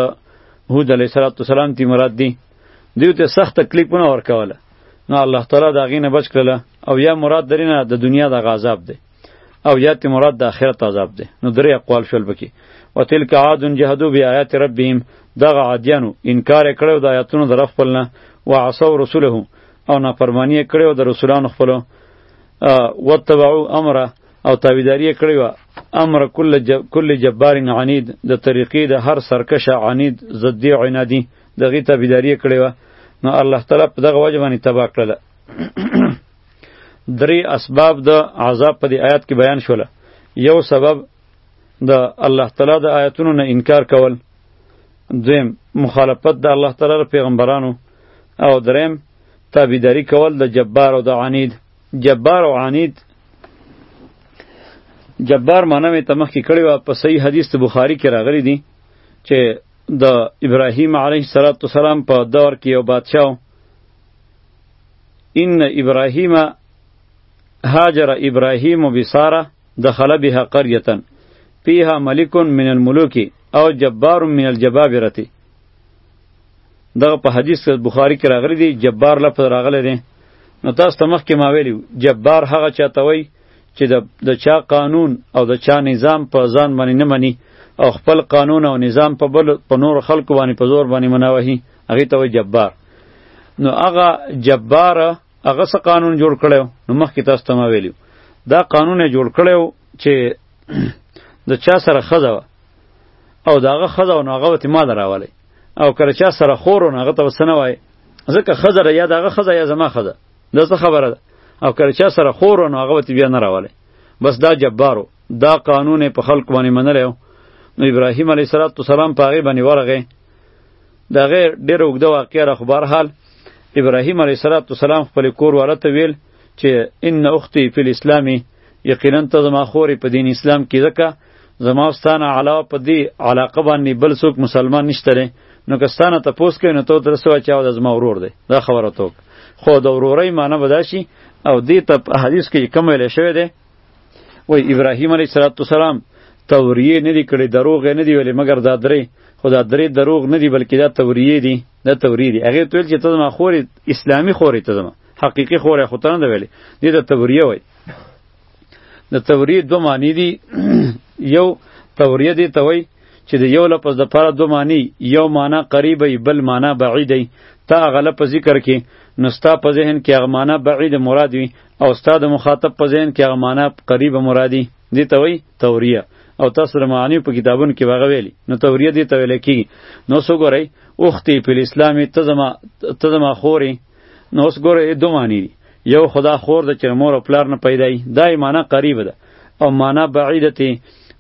هود علیه السلام تی مراد دی دیو ته سخت تکلیفونه ورکوله نو الله تعالی دا غینه بچ کړله او یا مراد درینه د دنیا د غذاب دی او یات مراد د آخرت عذاب دی نو درې اقوال شول بکی وتلک عاد جهدوا بیاات ربهم دغه عادیانو انکار کړو د آیاتونو در خپل نه وعصوا رسوله او نافرمانی کړو د رسولانو خپل وتبعوا امره او تابعداري کړی و امر کل جب کل جبار عنید د طریقې د هر سرکش عنید زدی عنادی دغه تابعداري کړی و نو الله تعالی په دغه وجه باندې تبا کړل درې اسباب د عذاب په دې آیات کې بیان شول یو سبب د الله تعالی د آیاتونو نه انکار کول دویم مخالفت د الله تعالی د پیغمبرانو او دریم تابعداري کول د جبار او د عنید جبار او عنید جبار معنی مې تمخ کې کړی و په صحیح حدیث ته بخاری کې راغلی دی چې د ابراهیم علیه السلام په دور کې یو بادشاه ان ابراهیم هاجر ابراهیم بساره دخل بها قريه فيها ملك من الملوك او جبار من الجبابره دغه په حدیث بخاری کې راغلی دی جبار لفظ راغلی دی نو تاسو ته مخکې ما ویلی جبار هغه چاته وای چې د چا قانون او د چا نظام په ځان باندې نه مني او خپل قانون او نظام په بل په نور خلکو باندې په زور باندې مناوهي هغه ته وای جبار نو هغه جبار هغه څه قانون جوړ کړو نو مخکې تاسو ته ما ویلو دا قانون جوړ کړو چې د چا سره خزه او داغه خزه او هغه ته مال راولي او کله چا سره خور او هغه ته وسنه وای ځکه خزه یا داغه خزه یا زما خزه دا څه خبره ده او کله چا سره خور او هغه ته بیا نه راولي بس دا جبارو دا قانون په خلق باندې منلی نو ابراهیم علیه السلام په هغې باندې ورغی دا غیر ډیر اوږده واقعه را خو بهرحال ابراهیم علیه السلام خپل کور والا ته ویل چې ان اختی فی الاسلامی یقینا ته زما خورې په دین اسلام کې ځکه زما ستانه علاوه په دې علاقه باندې بل څوک مسلمان نشته دی نو که ستانه ته پوس کوي نو ته در سوه چې دا زما ورور دی دا خبره توک خو د ورورۍ معنی به دا شي او دې ته حدیث کې کوم ویل شوی دی وای ابراهیم علیه السلام توریه نه دی کړی دروغ نه دی ویلې مګر دا درې خو دا درې دروغ نه دی بلکې دا توریه دی دا توریه دی هغه تل چې ته ما خورې اسلامي خورې ته ما حقيقي خورې خو ته نه ویلې دې دا توریه وای د توریه دوه معنی دي یو توریه دی ته وای چې د یو لفظ د پاره دوه معنی یو معنی قریب بل معنی بعید تا غلط ذکر کې نستا په ذهن کې هغه معنی بعید مراد وي او ستا د مخاطب په ذهن کې هغه معنا قریبه مرادي دي ته وایي توریه او تاسو د معانی په کتابونو کې واغ ویلي نو توریه دي ته ویل کیږي نو سو ګورئ اوختي په اسلامي ته زما ته زما خوري نو اوس ګورئ دوه معنی دي یو خدا خور د چې مور او پلار نه پیدای دا یې معنا قریبه ده او معنا بعیدته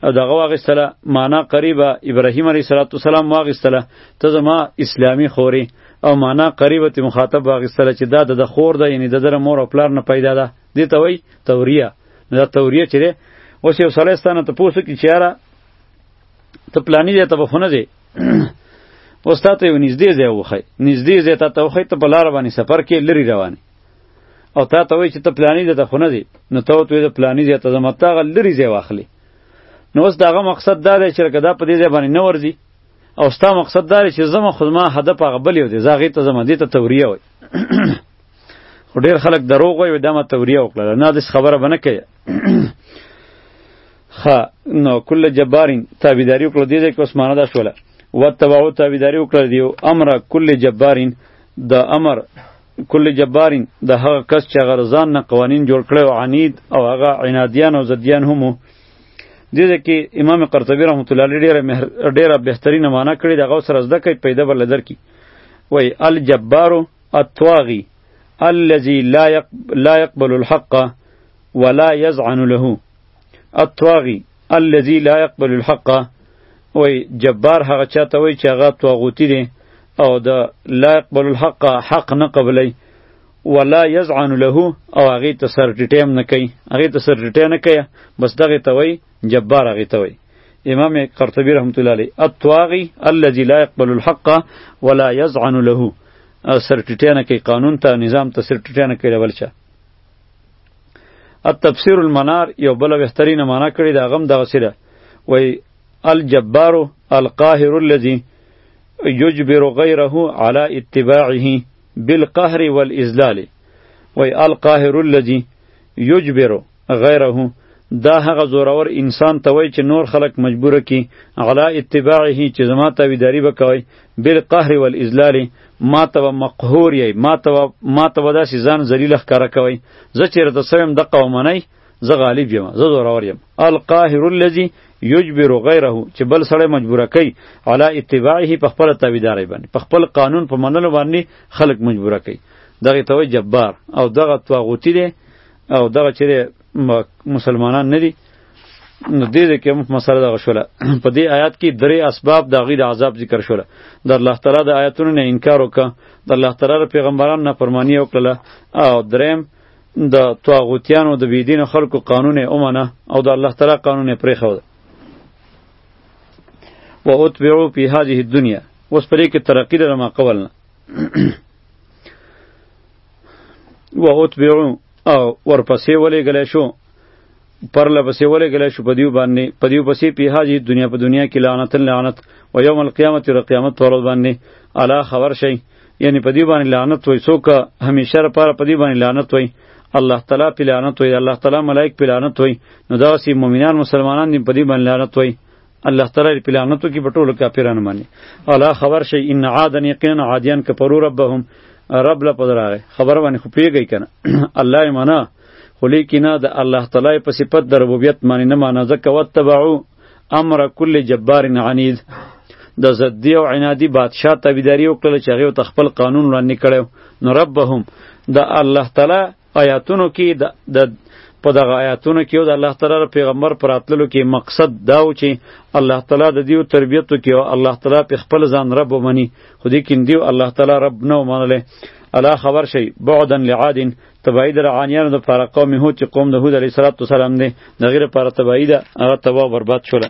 او دغه واغستله معنا قریبه ابراهیم علیه السلام واغستله ته زما اسلامی خوري او معنا قریبه تی مخاطب واغستله چې دا د خور ده یعنی د در مور او پلار نه پیدا ده دې ته وای توریه دا توریه چې اوس یو سړی ستانه ته پوسو کې چیرې ته پلانی دی ته په خونه دی اوس تا ته یو نږدې ځای وخی نږدې ځای ته ته وخی ته په لار باندې سفر کې لري روانې او تا ته وایي چې ته پلاني ځای ته خو نه ځې نو ته ورته وایې زه پلاني ځای ته ځم ته هغه لرې ځای واخلې نو اوس د هغه مقصد دا دی چې لکه دا په دې ځای باندې نه ورځي او ستا مقصد دا دی چې زما خو زما هدف هغه بل یو دی زه هغې ته ځم دې ته توریه وایي خو ډېر خلک دروغ وایي دا ما توریه وکړله نه داسې خبره به نه کوې ښه نو کل جبارین تابعداري وکړه دې ځای کې اوس معنا دا شوله وتبعو تابعداري وکړه دیو امر کل جبارین د امر کل جبارین د هغه کس چې هغه ځان نه قوانین جوړ کړی او عنید او هغه عنادیان او ضدیان هم وو دې ځای کې امام قرطبي رحمت الله علیه ډېره مهر ډېره بهترینه معنا کړې ده هغه سره زده کوي پیدا به لدر کی وای الجبار الطاغي الذي لا يقبل الحق ولا يزعن له الطواغي الذي لا يقبل الحق وای جبار هغه چاته وای چې هغه طاغوتی دی او د لا يقبل الحق حق نه قبلای ولا يزعن له او هغه ته سر ټټیم نه کوي هغه ته سر ټټی نه کوي بس دغه ته وای جبار هغه ته وای امام قرطبی رحمت الله علیه الطواغی الذي لا يقبل الحق ولا يزعن له سر ټټی نه کوي قانون ته نظام ته سر ټټی نه کوي بلچا التفسیر المنار یو بل بهترینه معنا کړی دا غم دغه سره وای الجبار القاهر الذي یجبر غیره علی اتباعه بالقهر والاذلال وای القاهر الذي یجبر غیره دا هغه زورور انسان ته وای چې نور خلق مجبور کی علی اتباعه چې زما تابعداری وکوي بالقهر والاذلال ما ته به مقهور یی ما ته به ما ته به داسې ځان ذلیل ښکاره کوئ زه چېرې ته سویم دقه ومنئ زه غالب یم زه زورور یم القاهر الذي یجبر غیره چې بل سړی مجبوره کوي علی اتباعه په خپل تابعداري باندې په خپل قانون په منلو باندې خلق مجبوره کوي دغه ته جبار او دغه طاغوتی دی او دغه چې مسلمانان نه دي نو دې کې هم مسله دغه شوله په دې آیات کې درې اسباب د غیر عذاب ذکر شوله د الله تعالی د آیاتونو نه انکار وکړه د الله تعالی پیغمبرانو نه فرمانی وکړه او دریم د طاغوتیانو د بيدین خلکو قانون اومنه او د الله تعالی قانون پرې خو و اتبعوا فی هذه الدنيا اوس پرې کې ترقی لرم قول نه و اتبعوا او ورپسې ولې غلې شو پرله پسې ولګل شو په دیو باندې په دیو پسې په حاجی دنیا په دنیا کې لعنت لعنت و یوم القیامت ر قیامت پر ورځ باندې الا خبر شي یعنی په دیو باندې لعنت وای څوک همیشه لپاره په دیو باندې لعنت وای الله تعالی په لعنت وای الله تعالی ملائک په لعنت وای نو دا سی مؤمنان مسلمانان دې په دیو باندې لعنت وای الله تعالی په لعنتو کې په ټولو کافرانو باندې الا خبر شي ان عادن یقینا عادیان کفروا ربهم رب لا پدراغه خبر باندې خو پیږی کنه الله یې معنا خو لیکنا د الله تعالی په صفت د ربوبیت معنی نه معنی ځکه وتبعو امر کل جبار عنید د زدی او عنادی بادشاه تابعداري وکړل چې هغه ته خپل قانون وړاندې کړو نو ربهم د الله تعالی آیاتونو کې د په دغه آیاتونو کې د الله تعالی پیغمبر پر اتللو کې مقصد دا و چې الله تعالی د دیو تربیتو کې او الله تعالی په خپل ځان رب ومني خو دې کې دیو الله تعالی رب نه ومنله الا خبر شي بعدا لعاد تبعی د رعانیانو لپاره قوم هود چې قوم د هود علیه السلام دی د غیر لپاره تبعی ده هغه تباه برباد شوله